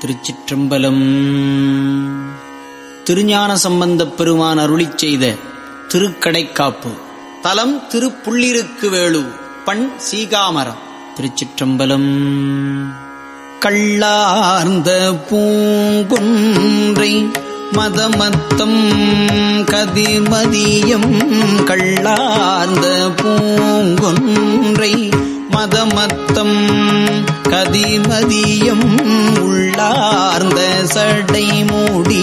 திருச்சிற்றம்பலம். திருஞான சம்பந்தப் பெருமான் அருளி செய்த திருக்கடைக்காப்பு. தலம் திருப்புள்ளிருக்கு வேளு பண் சீகாமரம். திருச்சிற்றம்பலம். கள்ளார்ந்த பூங்குன்றை மதமத்தம் கதிமதியம் கள்ளார்ந்த பூங்கொன்றை மதமத்தம் கதிமதியம் உள்ளார்ந்த சடை மூடி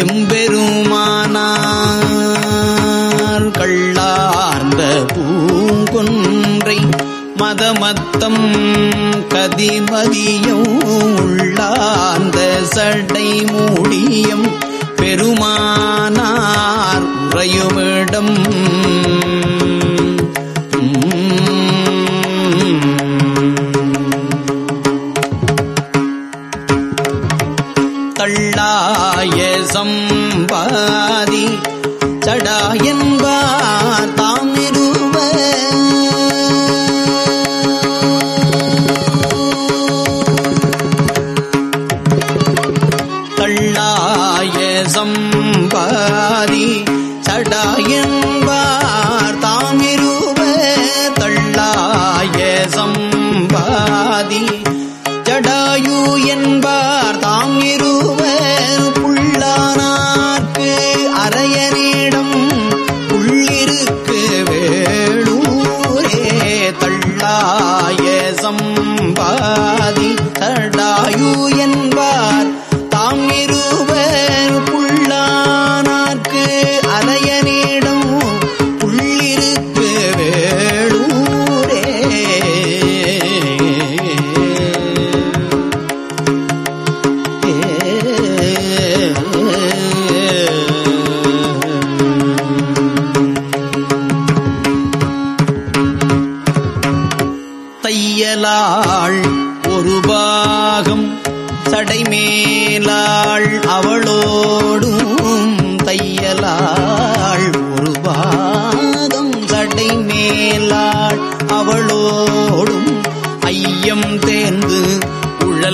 எம்பெருமானார் கள்ளார்ந்த பூங்கொன்றை மதமத்தம் கதிமதியம் உள்ளார்ந்த சடை மூடியம் பெருமானார் உறையுமிடம்.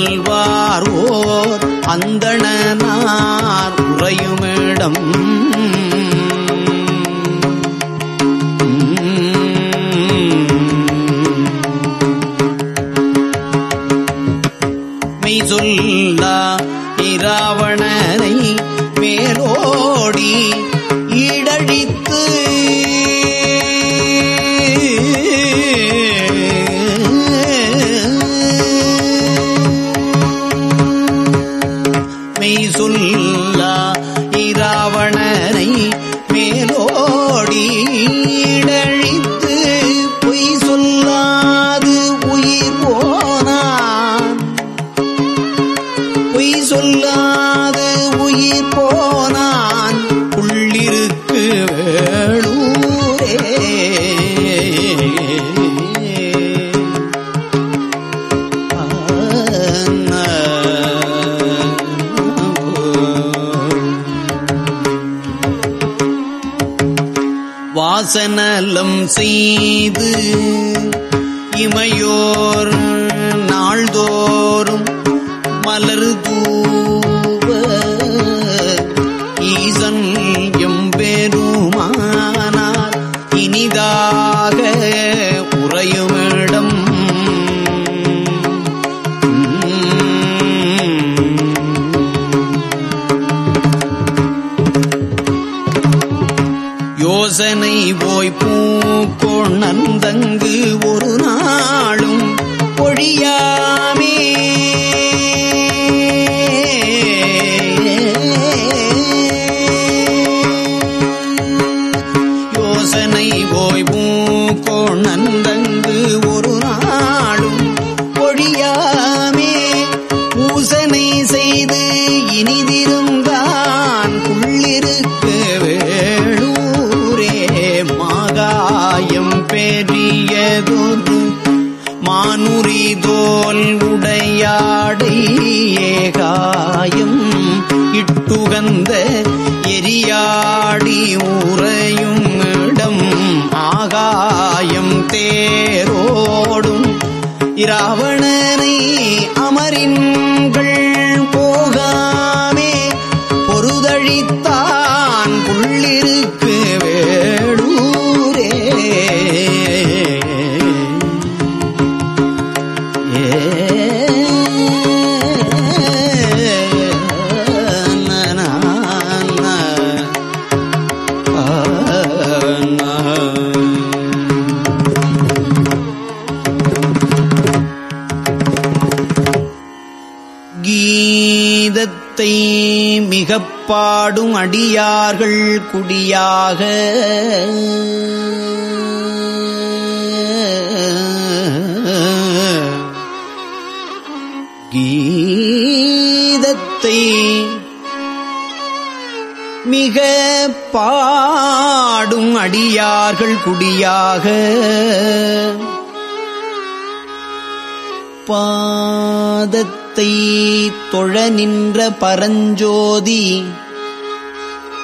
உழல்வார் ஓர் அந்தணனார் உறையுமிடம். மெய் சொல்லா இராவணனை மேலோடி இடழித்து சொல்லாது உயிர் போனான். உள்ளிருக்கு வேளூரே. வாசனலம் செய்து இமையோ யோசனை போய் பூக்கொணர்ந்தங்கு ஒரு நாளும் பொழியாமே இட்டுகந்த எரியாடி உறையும் இடம் ஆகாயம் தேரோடும் இராவணனை மிகப் பாடும் அடியார்கள் குடியாக. கீதத்தை மிக பாடும் அடியார்கள் குடியாக. பாதத்தை தொழ நின்ற பரஞ்சோதி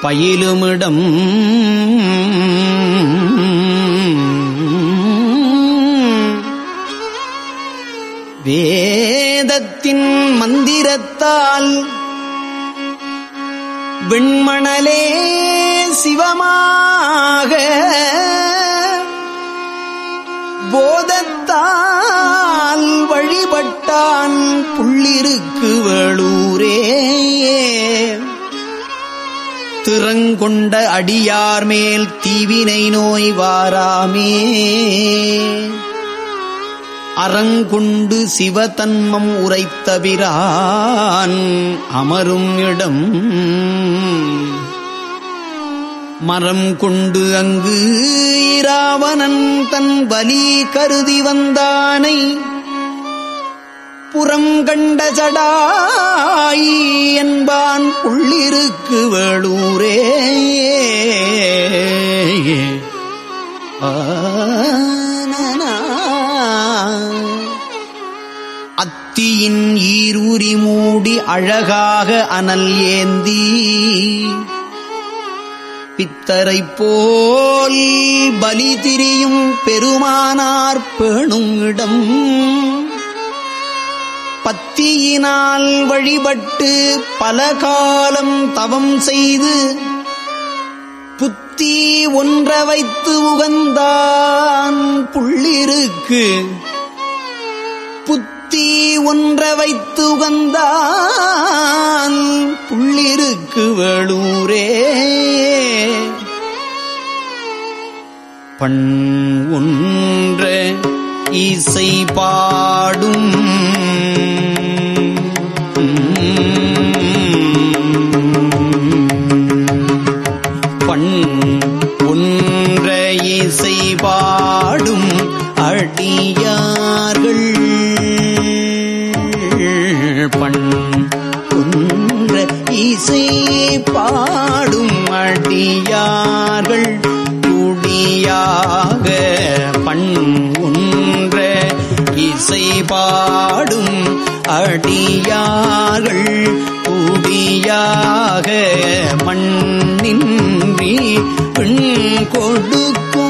பயிலுமிடம் வேதத்தின் மந்திரத்தால் விண்மணலே சிவமாக போதத்தால் பட்டான் புள்ளிருக்கு வளூரே. திறங்கொண்ட அடியார் மேல் தீவினை நோய் வாராமே அறங்கொண்டு சிவதன்மம் உரைத்தபிரான் அமரும் இடம். மரம் கொண்டு அங்கு இராவணன் தன் வலி கருதி வந்தானை. புறம் கண்ட சடாய் என்பான் உள்ளிருக்கு வேளூரே. அத்தியின் ஈரூரி மூடி அழகாக அனல் ஏந்தி பித்தரை போல் பலி திரியும் பெருமானார் பேணும் இடம். பத்தியினால் வழிபட்டு பல காலம் தவம் செய்து புத்தி ஒன்ற வைத்து உகந்தான் புள்ளிருக்கு. புத்தி ஒன்ற வைத்து உகந்தான் புள்ளிருக்கு வளூரே. பண் ஒன்ற இசை பாடும் பண் குன்ற இசை பாடும் அடியார்கள் குடியாக பண் ஒன்ற இசை பாடும் அடியார்கள் குடியாக மண்ணின்றி பெண் கொடுக்கும்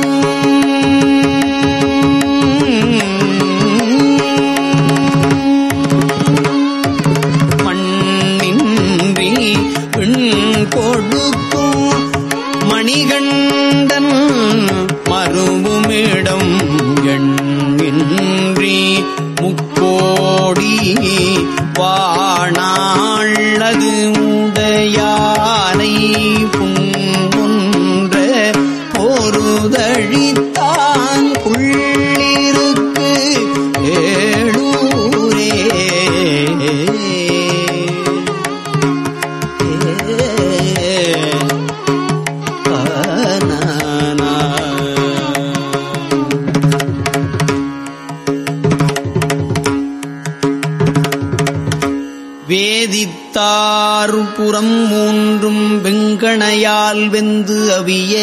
வேதித்தாறு புறம் மூன்றும் வெங்கணையால் வெந்து அவிய.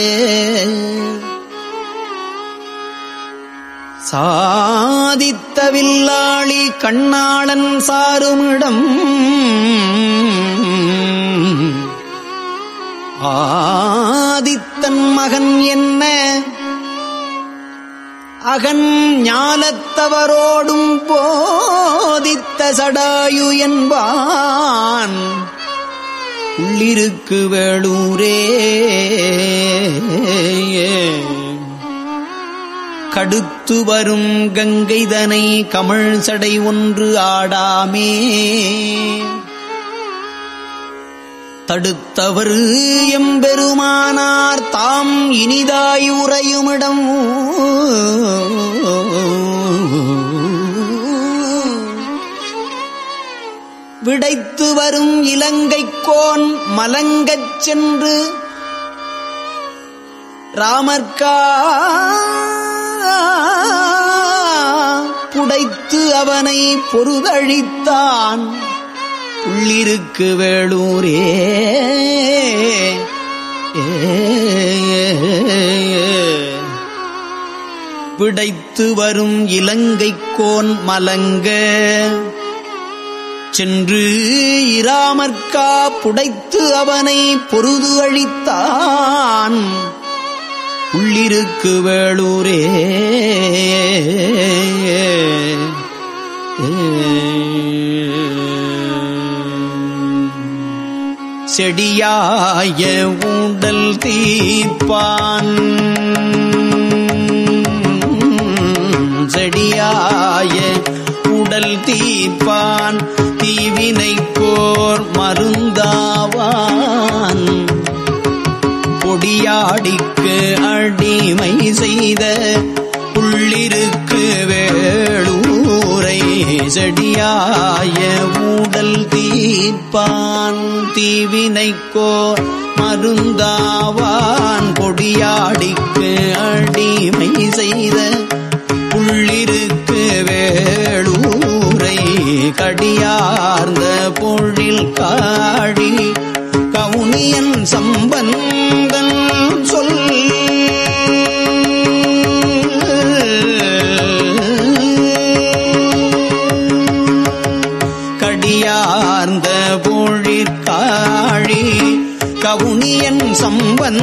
சாதித்த வில்லாளி கண்ணாளன் சாருமிடம் ஆதித்தன் மகன் என்ன? அகன் ஞானத்தவரோடும் போதித்த சடாயு என்பான். உள்ளிருக்கு வேளூரே. கடுத்து வரும் கங்கைதனை கமழ் சடை ஒன்று ஆடாமே. தடுத்தவர் எம்பெருமானார் தாம் இனிதாய் உறையுமிடம். விடைத்து வரும் இலங்கைக்கோன் மலங்கச் சென்று ராமர்கா புடைத்து அவனை பொருதழித்தான். உள்ளிருக்கு வேளூரே. விடைத்து வரும் இலங்கைக்கோன் மலங்க. சென்று இராமற்கா புடைத்து அவனை பொருது அழித்தான். உள்ளிருக்கு வேளூரே. செடியாய ஊடல் தீப்பான் செடியாய உடல் தீப்பான் தீவினை போர் மருந்தாவான். பொடியாடிக்கு அடிமை செய்த உள்ளிருக்கு வேளூரை செடியாய ஊடல் தீர்ப்பான் தீவினைக்கோ மருந்தாவான் பொடியாடிக்கு அடிமை செய்த உள்ளிருக்கு வேளூரை கடியார்ந்த பொழில் காடி கவுனியன் சம்பந்தன் சொல் கவுனியன் சம்பந்தன்